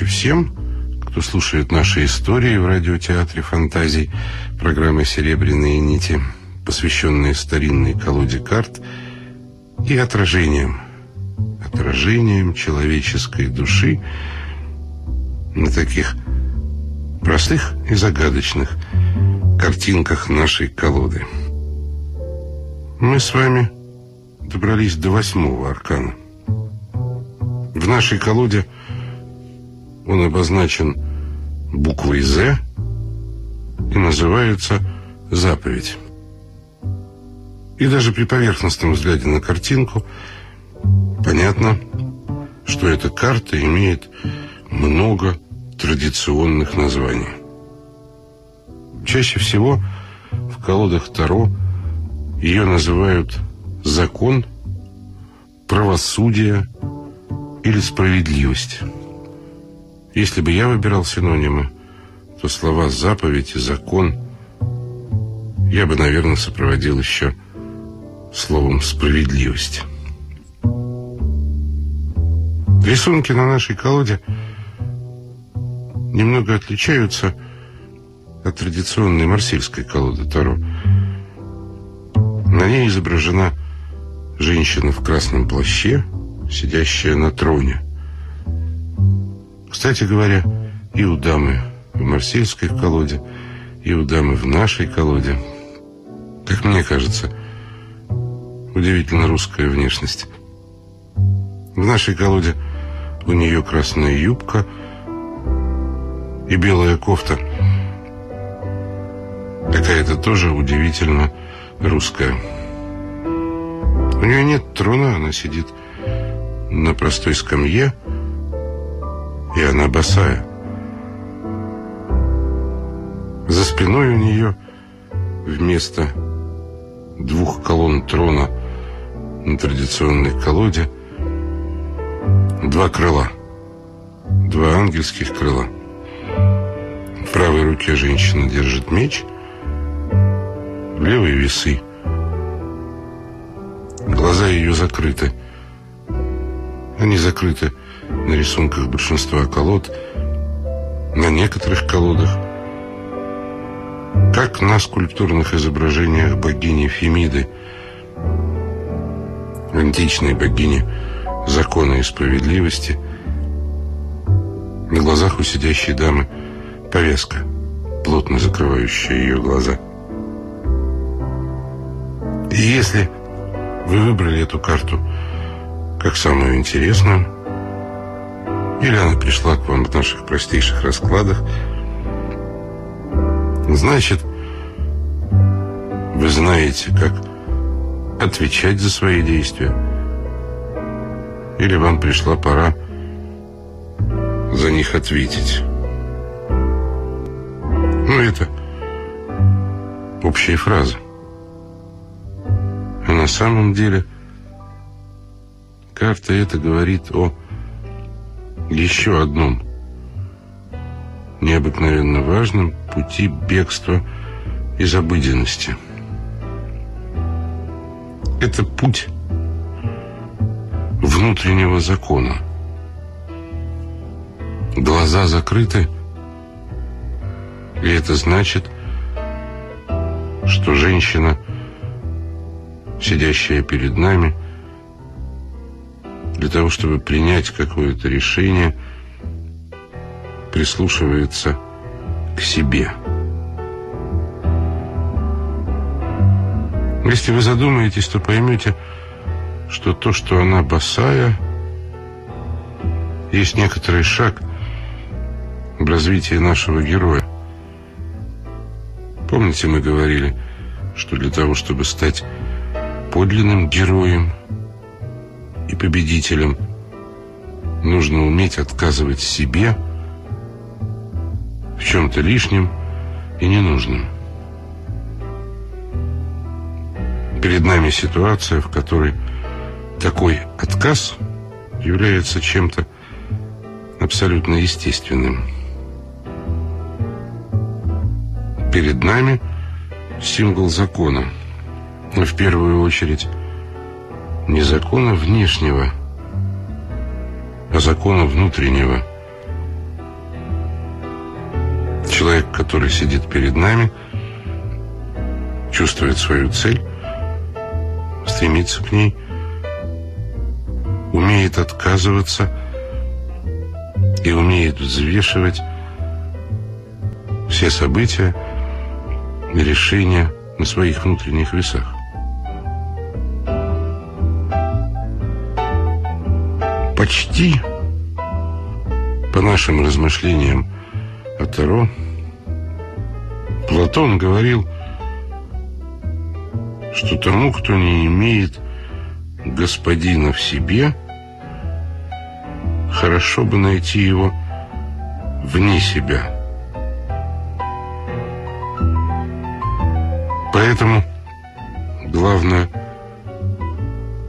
Ночи всем, кто слушает наши истории в радиотеатре фантазий, программы «Серебряные нити», посвященные старинной колоде карт и отражениям, отражениям человеческой души на таких простых и загадочных картинках нашей колоды. Мы с вами добрались до восьмого аркана. В нашей колоде он обозначен буквой «З» и называется «Заповедь». И даже при поверхностном взгляде на картинку понятно, что эта карта имеет много традиционных названий. Чаще всего в колодах Таро ее называют «закон», «правосудие» или «справедливость». Если бы я выбирал синонимы, то слова «заповедь» и «закон» я бы, наверное, сопроводил еще словом «справедливость». Рисунки на нашей колоде немного отличаются от традиционной марсельской колоды Таро. На ней изображена женщина в красном плаще, сидящая на троне – кстати говоря, и у дамы в марсельской колоде, и у дамы в нашей колоде, как мне кажется, удивительно русская внешность. В нашей колоде у нее красная юбка и белая кофта. Какая-то тоже удивительно русская. У нее нет трона, она сидит на простой скамье, и она босая. За спиной у нее вместо двух колонн трона на традиционной колоде два крыла, два ангельских крыла. В правой руке женщина держит меч, в левой весы. Глаза ее закрыты. Они закрыты на рисунках большинства колод, на некоторых колодах, как на скульптурных изображениях богини Фемиды, античной богини закона и справедливости, на глазах у сидящей дамы повязка, плотно закрывающая ее глаза. И если вы выбрали эту карту как самую интересную, или она пришла к вам в наших простейших раскладах. Значит, вы знаете, как отвечать за свои действия. Или вам пришла пора за них ответить. Ну, это общая фраза. А на самом деле карта это говорит о еще одном необыкновенно важном пути бегства из обыденности. Это путь внутреннего закона. Глаза закрыты, и это значит, что женщина, сидящая перед нами, для того, чтобы принять какое-то решение, прислушивается к себе. Если вы задумаетесь, то поймете, что то, что она босая, есть некоторый шаг в развитии нашего героя. Помните, мы говорили, что для того, чтобы стать подлинным героем, и победителем. Нужно уметь отказывать себе в чем-то лишнем и ненужном. Перед нами ситуация, в которой такой отказ является чем-то абсолютно естественным. Перед нами символ закона. В первую очередь не закона внешнего, а закона внутреннего, Человек, который сидит перед нами, чувствует свою цель, стремится к ней, умеет отказываться и умеет взвешивать все события и решения на своих внутренних весах. Почти, по нашим размышлениям о Таро, Платон говорил, что тому, кто не имеет господина в себе, хорошо бы найти его вне себя. Поэтому главное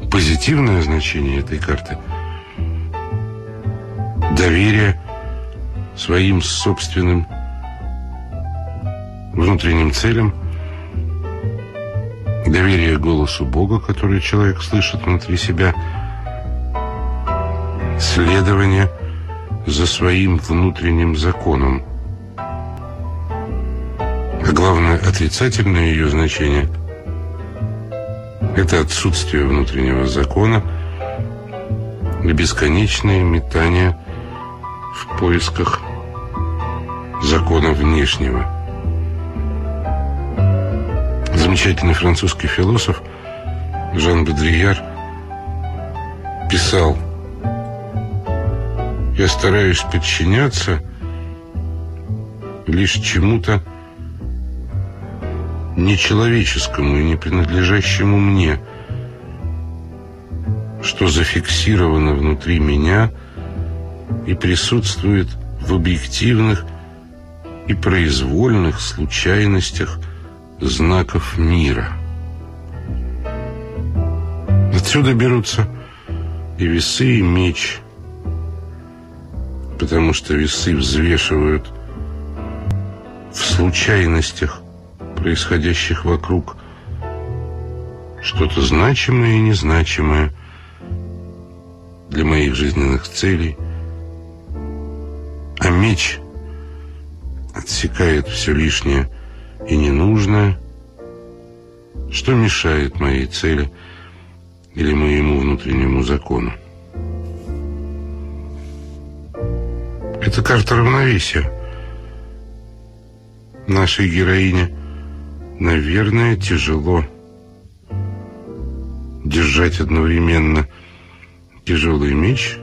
позитивное значение этой карты – доверие своим собственным внутренним целям, доверие голосу Бога, который человек слышит внутри себя, следование за своим внутренним законом – а главное, отрицательное ее значение – это отсутствие внутреннего закона и бесконечное метание в поисках закона внешнего. Замечательный французский философ Жан Бодрияр писал «Я стараюсь подчиняться лишь чему-то, нечеловеческому и не принадлежащему мне, что зафиксировано внутри меня и присутствует в объективных и произвольных случайностях знаков мира. Отсюда берутся и весы, и меч, потому что весы взвешивают в случайностях происходящих вокруг, что-то значимое и незначимое для моих жизненных целей, меч отсекает все лишнее и ненужное, что мешает моей цели или моему внутреннему закону. Это карта равновесия. Нашей героине – Наверное, тяжело держать одновременно тяжелый меч,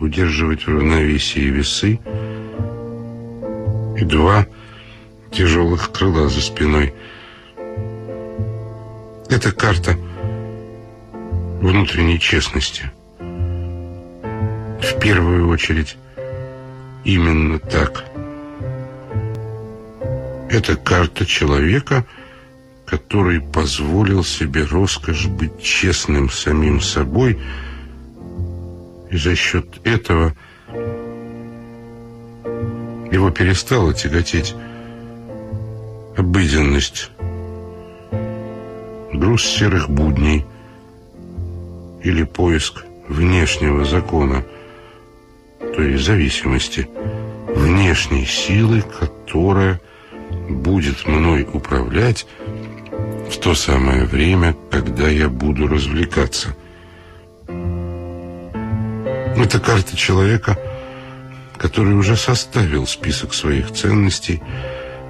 удерживать в равновесии весы и два тяжелых крыла за спиной. Это карта внутренней честности. В первую очередь именно так. Это карта человека – который позволил себе роскошь быть честным самим собой, и за счет этого его перестала тяготеть обыденность, груз серых будней или поиск внешнего закона, то есть зависимости, внешней силы, которая будет мной управлять в то самое время, когда я буду развлекаться. Это карта человека, который уже составил список своих ценностей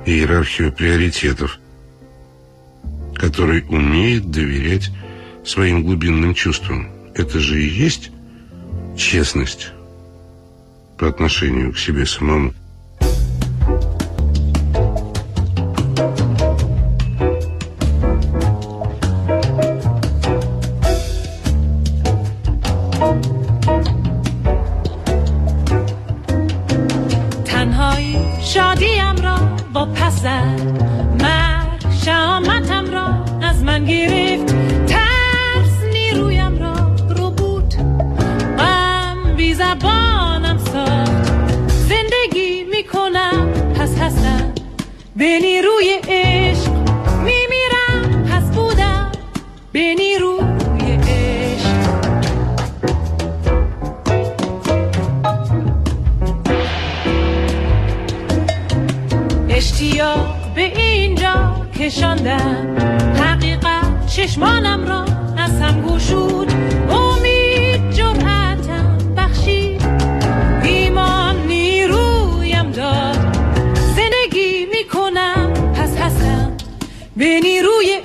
и иерархию приоритетов, который умеет доверять своим глубинным чувствам. Это же и есть честность по отношению к себе самому. کشاندم حقیقت چشمانم را نسم گوشود امید جرأتم بخشید. ایمان نیرویم داد. زندگی می‌کنم پس هستم. به نیروی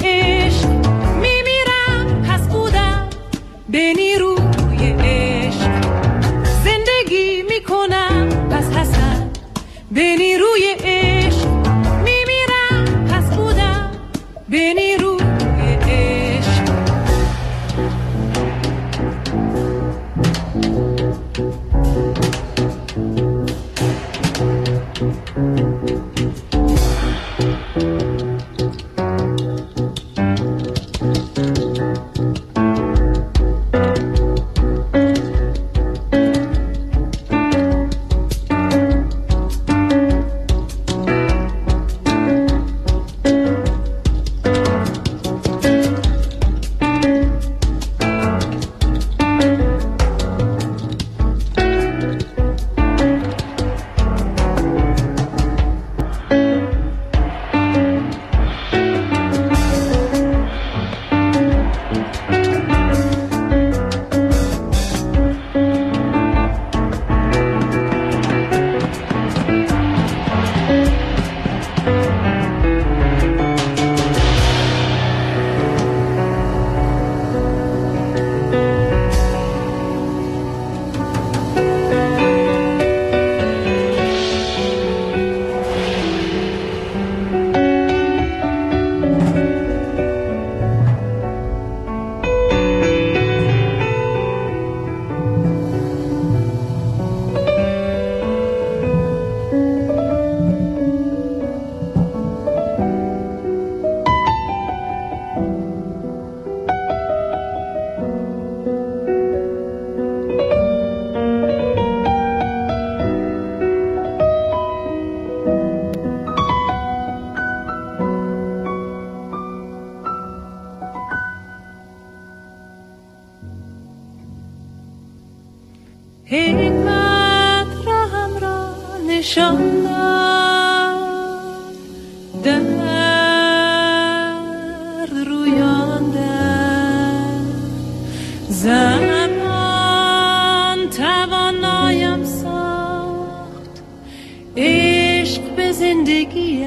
زندگی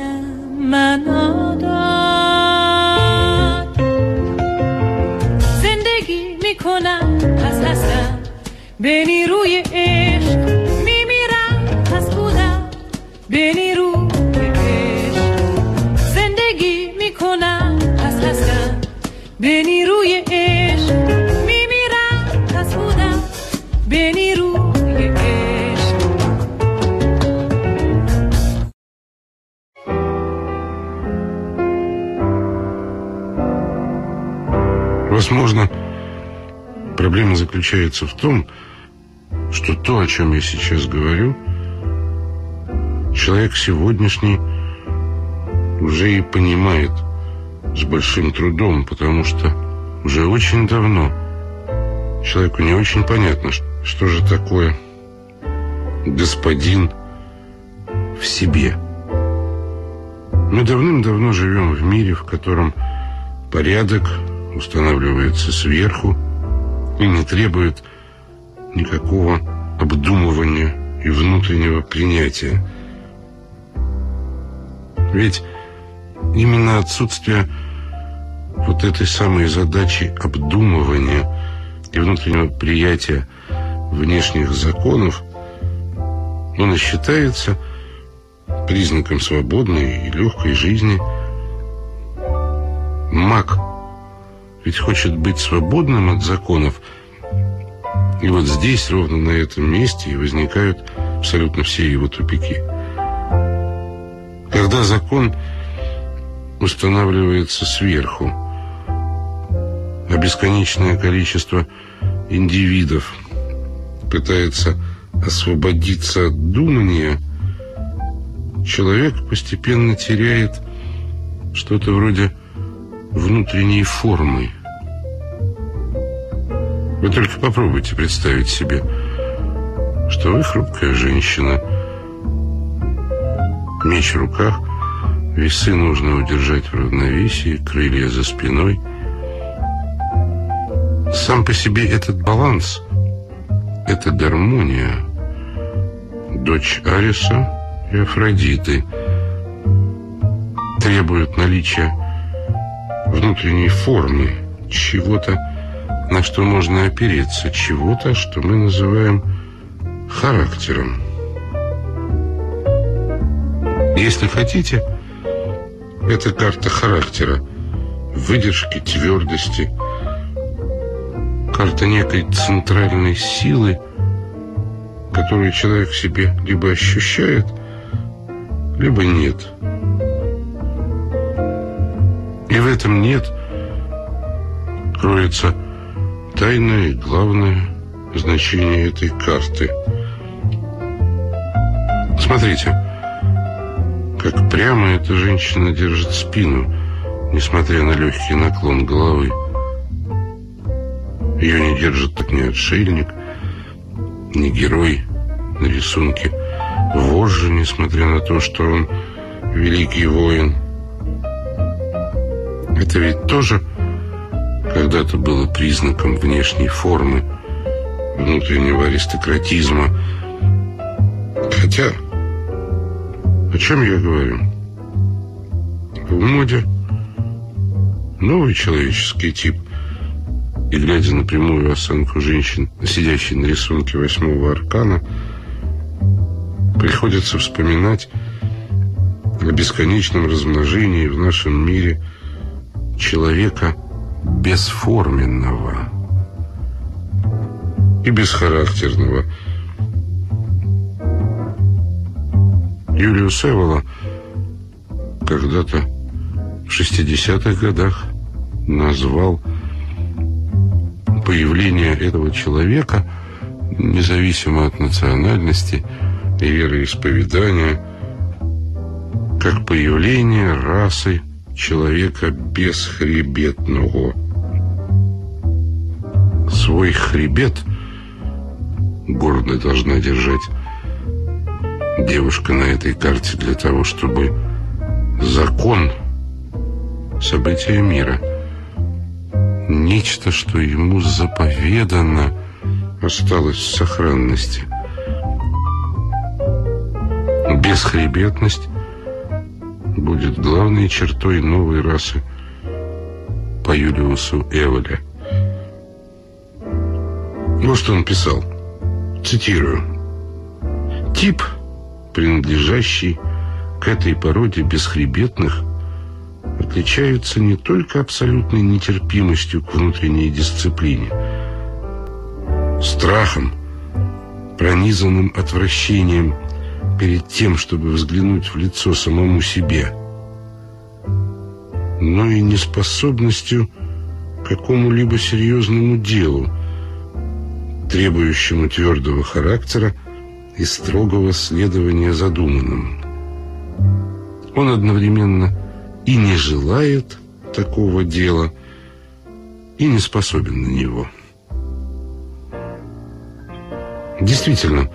من آداد. زندگی می‌کنم از هستم به نیرو Возможно, проблема заключается в том, что то, о чем я сейчас говорю, человек сегодняшний уже и понимает с большим трудом, потому что уже очень давно человеку не очень понятно, что же такое господин в себе. Мы давным-давно живем в мире, в котором порядок устанавливается сверху и не требует никакого обдумывания и внутреннего принятия. Ведь именно отсутствие вот этой самой задачи обдумывания и внутреннего приятия внешних законов, он и считается признаком свободной и легкой жизни. Маг ведь хочет быть свободным от законов, и вот здесь, ровно на этом месте, и возникают абсолютно все его тупики. Когда закон устанавливается сверху, а бесконечное количество индивидов пытается освободиться от думания, человек постепенно теряет что-то вроде внутренней формы. Вы только попробуйте представить себе, что вы хрупкая женщина, меч в руках, Весы нужно удержать в равновесии, крылья за спиной. Сам по себе этот баланс, эта гармония, дочь Ариса и Афродиты, требует наличия внутренней формы, чего-то, на что можно опереться, чего-то, что мы называем характером. Если хотите, это карта характера, выдержки, твердости, карта некой центральной силы, которую человек в себе либо ощущает, либо нет. И в этом нет кроется тайное главное значение этой карты. Смотрите, как прямо эта женщина держит спину, несмотря на легкий наклон головы. Ее не держит так ни отшельник, ни герой на рисунке. Вожжи, несмотря на то, что он великий воин. Это ведь тоже когда-то было признаком внешней формы внутреннего аристократизма. Хотя, о чем я говорю? В моде новый человеческий тип. И глядя на прямую осанку женщин, сидящей на рисунке восьмого аркана, приходится вспоминать о бесконечном размножении в нашем мире человека бесформенного и бесхарактерного. Юлиус Эвола когда-то в 60-х годах назвал появление этого человека, независимо от национальности и вероисповедания, как появление расы человека бесхребетного. Свой хребет гордо должна держать девушка на этой карте для того, чтобы закон события мира, нечто, что ему заповедано, осталось в сохранности. Бесхребетность будет главной чертой новой расы по Юлиусу Эволя. Вот что он писал. Цитирую. Тип, принадлежащий к этой породе бесхребетных, отличаются не только абсолютной нетерпимостью к внутренней дисциплине, страхом, пронизанным отвращением перед тем, чтобы взглянуть в лицо самому себе, но и неспособностью к какому-либо серьезному делу, требующему твердого характера и строгого следования задуманным. Он одновременно и не желает такого дела, и не способен на него. Действительно,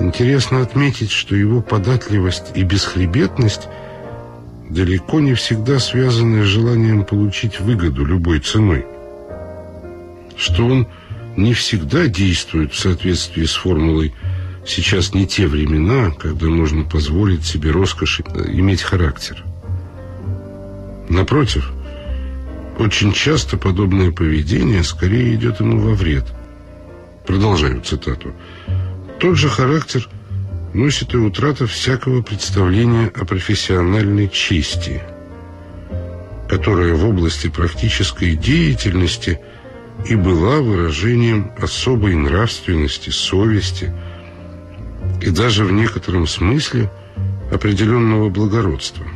интересно отметить, что его податливость и бесхребетность далеко не всегда связаны с желанием получить выгоду любой ценой. Что он не всегда действует в соответствии с формулой «сейчас не те времена, когда можно позволить себе роскоши иметь характер». Напротив, очень часто подобное поведение скорее идет ему во вред. Продолжаю цитату. Тот же характер носит и утрата всякого представления о профессиональной чести, которая в области практической деятельности и была выражением особой нравственности, совести и даже в некотором смысле определенного благородства.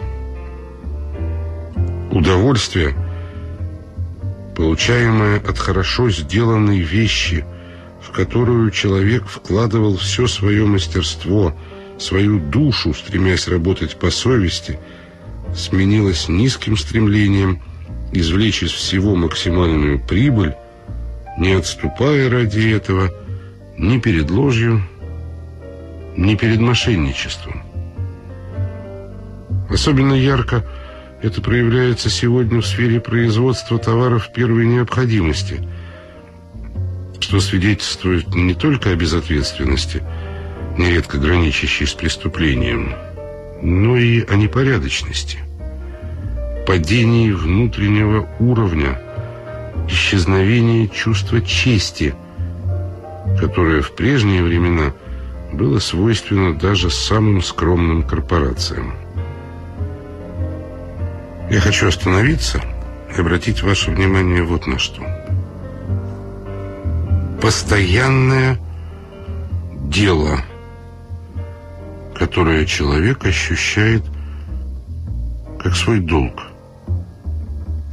Удовольствие, получаемое от хорошо сделанной вещи – в которую человек вкладывал все свое мастерство, свою душу, стремясь работать по совести, сменилось низким стремлением извлечь из всего максимальную прибыль, не отступая ради этого ни перед ложью, ни перед мошенничеством. Особенно ярко это проявляется сегодня в сфере производства товаров первой необходимости, что свидетельствует не только о безответственности, нередко граничащей с преступлением, но и о непорядочности, падении внутреннего уровня, исчезновении чувства чести, которое в прежние времена было свойственно даже самым скромным корпорациям. Я хочу остановиться и обратить ваше внимание вот на что. Постоянное дело, которое человек ощущает как свой долг.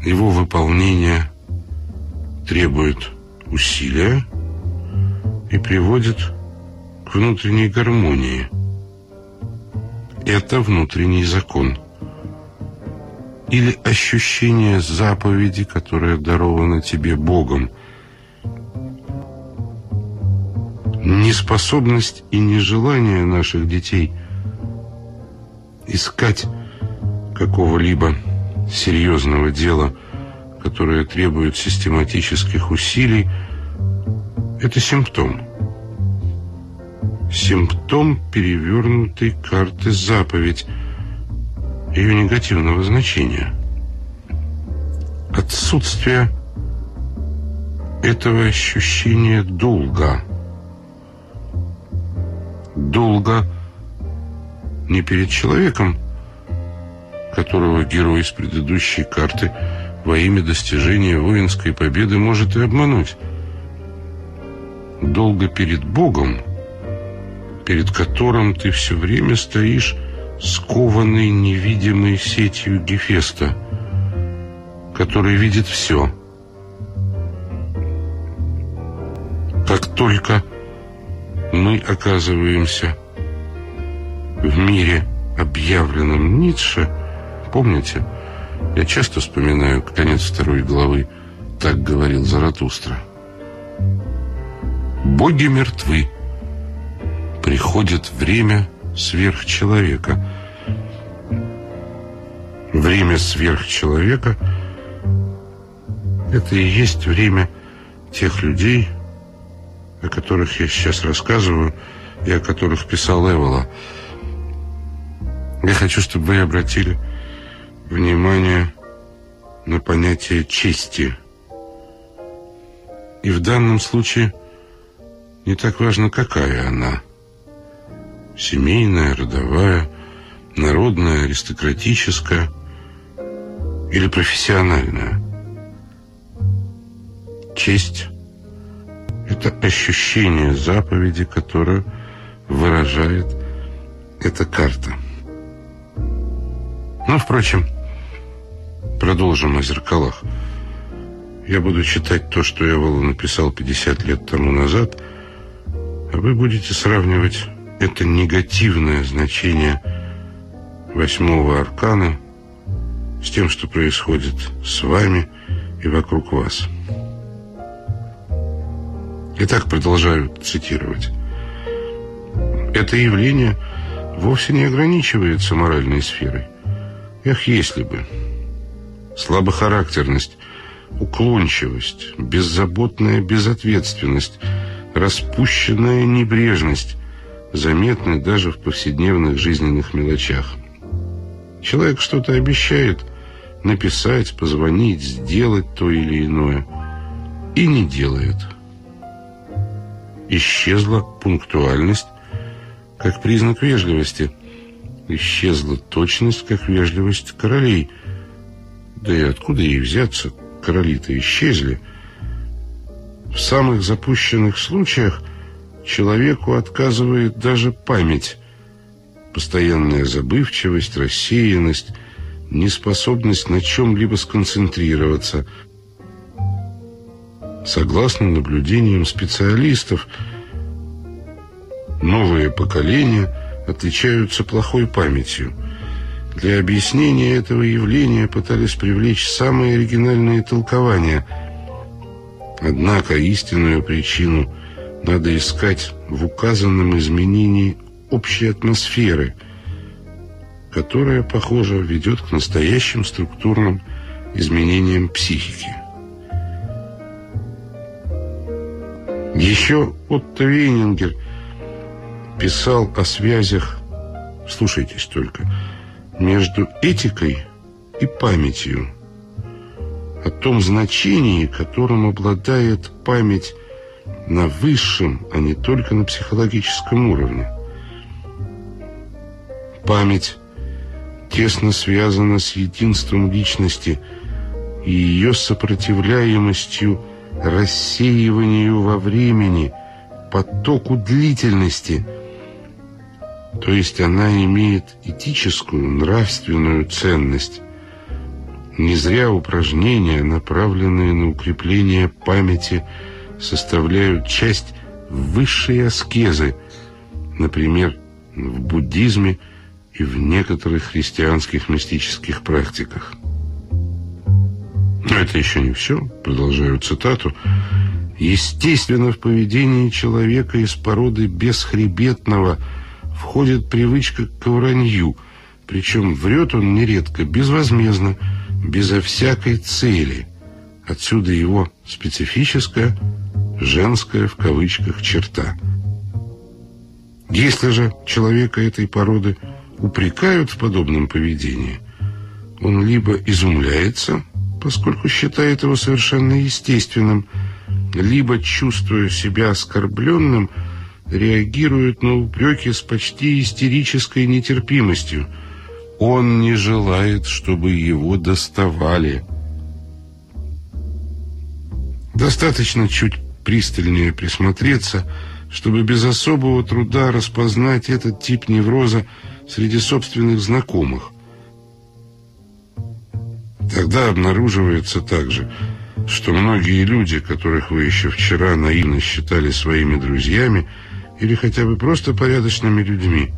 Его выполнение требует усилия и приводит к внутренней гармонии. Это внутренний закон – или ощущение заповеди, которая дарована тебе Богом. Неспособность и нежелание наших детей искать какого-либо серьезного дела, которое требует систематических усилий, это симптом. Симптом перевернутой карты заповедь – ее негативного значения. Отсутствие этого ощущения долга. Долга не перед человеком, которого герой из предыдущей карты во имя достижения воинской победы может и обмануть. Долго перед Богом, перед которым ты все время стоишь скованный невидимой сетью Гефеста, который видит все. Как только мы оказываемся в мире, объявленном Ницше, помните, я часто вспоминаю конец второй главы «Так говорил Заратустра». Боги мертвы. Приходит время сверхчеловека. Время сверхчеловека – это и есть время тех людей, о которых я сейчас рассказываю и о которых писал Эвола. Я хочу, чтобы вы обратили внимание на понятие чести. И в данном случае не так важно, какая она – семейная, родовая, народная, аристократическая или профессиональная. Честь – это ощущение заповеди, которое выражает эта карта. Ну, впрочем, продолжим о зеркалах. Я буду читать то, что я Вова написал 50 лет тому назад, а вы будете сравнивать это негативное значение восьмого аркана с тем, что происходит с вами и вокруг вас. Итак, продолжаю цитировать. Это явление вовсе не ограничивается моральной сферой. Эх, если бы. Слабохарактерность, уклончивость, беззаботная безответственность, распущенная небрежность заметны даже в повседневных жизненных мелочах. Человек что-то обещает написать, позвонить, сделать то или иное и не делает. Исчезла пунктуальность как признак вежливости. Исчезла точность как вежливость королей. Да и откуда ей взяться? Короли-то исчезли. В самых запущенных случаях – человеку отказывает даже память. Постоянная забывчивость, рассеянность, неспособность на чем-либо сконцентрироваться. Согласно наблюдениям специалистов, новые поколения отличаются плохой памятью. Для объяснения этого явления пытались привлечь самые оригинальные толкования. Однако истинную причину – надо искать в указанном изменении общей атмосферы, которая, похоже, ведет к настоящим структурным изменениям психики. Еще Отто Вейнингер писал о связях, слушайтесь только, между этикой и памятью, о том значении, которым обладает память на высшем, а не только на психологическом уровне. Память тесно связана с единством личности и ее сопротивляемостью рассеиванию во времени, потоку длительности. То есть она имеет этическую, нравственную ценность. Не зря упражнения, направленные на укрепление памяти, составляют часть высшей аскезы, например, в буддизме и в некоторых христианских мистических практиках. Но это еще не все, продолжаю цитату. Естественно, в поведении человека из породы бесхребетного входит привычка к вранью, причем врет он нередко безвозмездно, безо всякой цели. Отсюда его специфическая, женская в кавычках черта. Если же человека этой породы упрекают в подобном поведении, он либо изумляется, поскольку считает его совершенно естественным, либо, чувствуя себя оскорбленным, реагирует на упреки с почти истерической нетерпимостью. Он не желает, чтобы его доставали. Достаточно чуть пристальнее присмотреться, чтобы без особого труда распознать этот тип невроза среди собственных знакомых. Тогда обнаруживается также, что многие люди, которых вы еще вчера наивно считали своими друзьями или хотя бы просто порядочными людьми,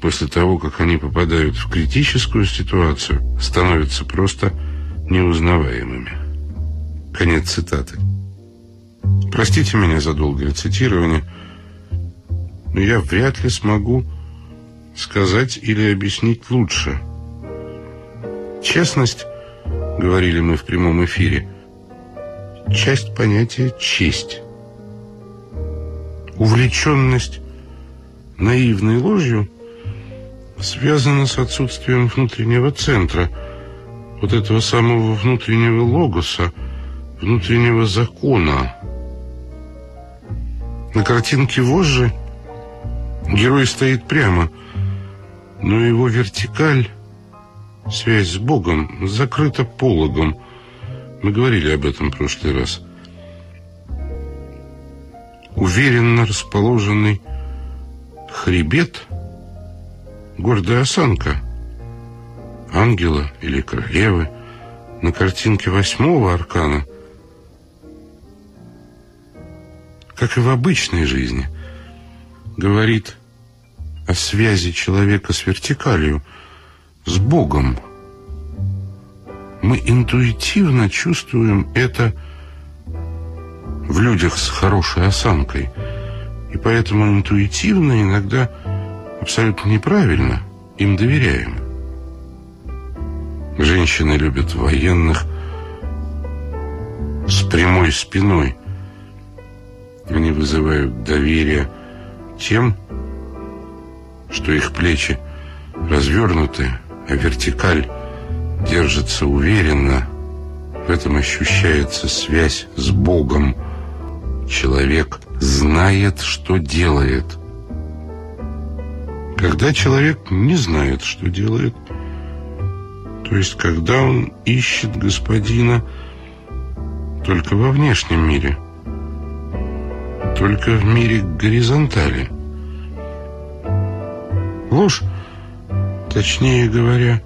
после того, как они попадают в критическую ситуацию, становятся просто неузнаваемыми. Конец цитаты. Простите меня за долгое цитирование, но я вряд ли смогу сказать или объяснить лучше – Честность, говорили мы в прямом эфире, часть понятия честь. Увлеченность наивной ложью связана с отсутствием внутреннего центра, вот этого самого внутреннего логоса, внутреннего закона. На картинке вожжи герой стоит прямо, но его вертикаль Связь с Богом закрыта пологом. Мы говорили об этом в прошлый раз. Уверенно расположенный хребет, гордая осанка ангела или королевы на картинке восьмого аркана, как и в обычной жизни, говорит о связи человека с вертикалью – с Богом. Мы интуитивно чувствуем это в людях с хорошей осанкой. И поэтому интуитивно, иногда абсолютно неправильно им доверяем. Женщины любят военных с прямой спиной. Они вызывают доверие тем, что их плечи развернуты, а вертикаль держится уверенно. В этом ощущается связь с Богом. Человек знает, что делает. Когда человек не знает, что делает, то есть когда он ищет господина только во внешнем мире, только в мире горизонтали. Ложь Точнее говоря,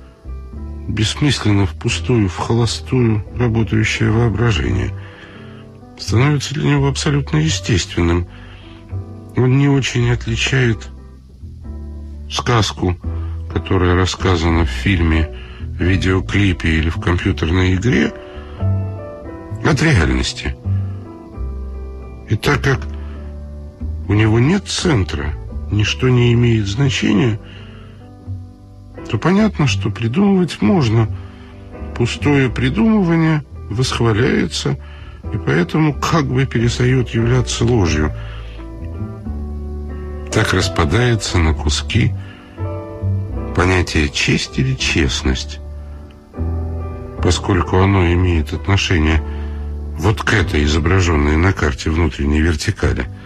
бессмысленно впустую, в холостую работающее воображение становится для него абсолютно естественным. Он не очень отличает сказку, которая рассказана в фильме, видеоклипе или в компьютерной игре, от реальности. И так как у него нет центра, ничто не имеет значения – то понятно, что придумывать можно. Пустое придумывание восхваляется, и поэтому как бы перестает являться ложью. Так распадается на куски понятие «честь» или «честность», поскольку оно имеет отношение вот к этой изображенной на карте внутренней вертикали –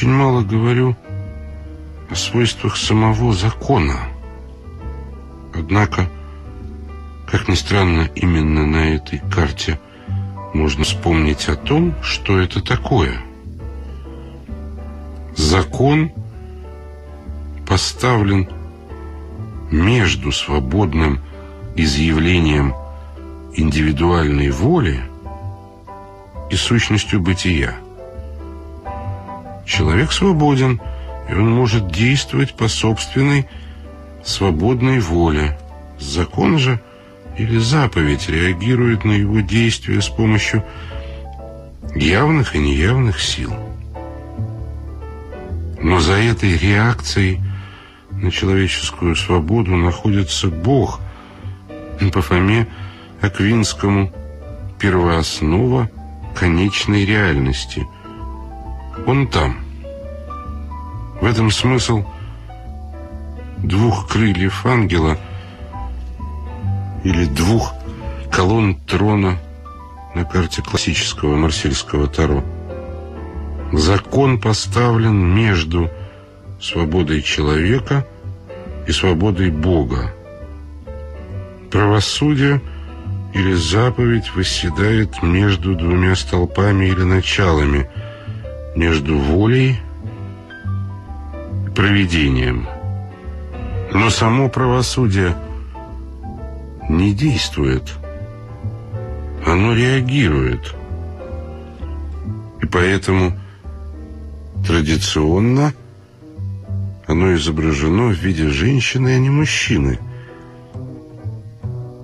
очень мало говорю о свойствах самого закона. Однако, как ни странно, именно на этой карте можно вспомнить о том, что это такое. Закон поставлен между свободным изъявлением индивидуальной воли и сущностью бытия. Человек свободен, и он может действовать по собственной свободной воле. Закон же или заповедь реагирует на его действия с помощью явных и неявных сил. Но за этой реакцией на человеческую свободу находится Бог, по Фоме Аквинскому первооснова конечной реальности. Он там. В этом смысл двух крыльев ангела или двух колонн трона на карте классического марсельского таро. Закон поставлен между свободой человека и свободой Бога. Правосудие или заповедь восседает между двумя столпами или началами, между волей и провидением. Но само правосудие не действует. Оно реагирует. И поэтому традиционно оно изображено в виде женщины, а не мужчины.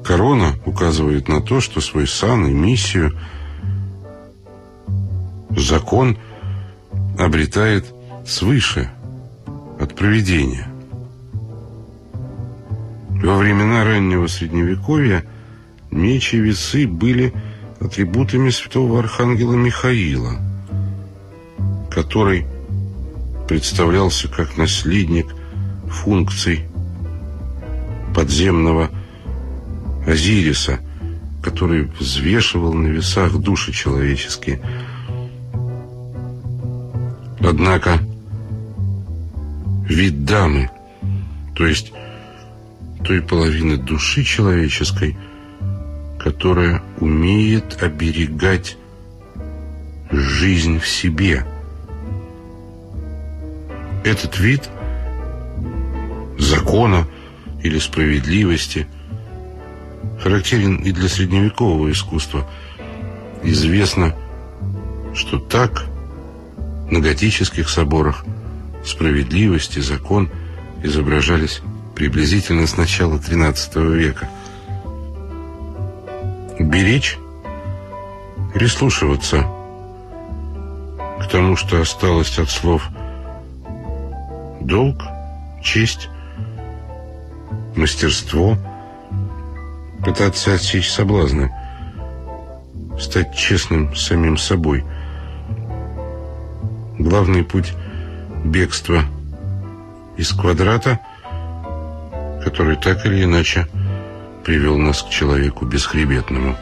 Корона указывает на то, что свой сан и миссию закон обретает свыше, от провидения. Во времена раннего Средневековья меч и весы были атрибутами святого архангела Михаила, который представлялся как наследник функций подземного Азириса, который взвешивал на весах души человеческие. Однако вид дамы, то есть той половины души человеческой, которая умеет оберегать жизнь в себе. Этот вид закона или справедливости характерен и для средневекового искусства. Известно, что так на готических соборах справедливость и закон изображались приблизительно с начала XIII века. Беречь, прислушиваться к тому, что осталось от слов долг, честь, мастерство, пытаться отсечь соблазны, стать честным самим собой. Главный путь бегства из квадрата, который так или иначе привел нас к человеку бесхребетному.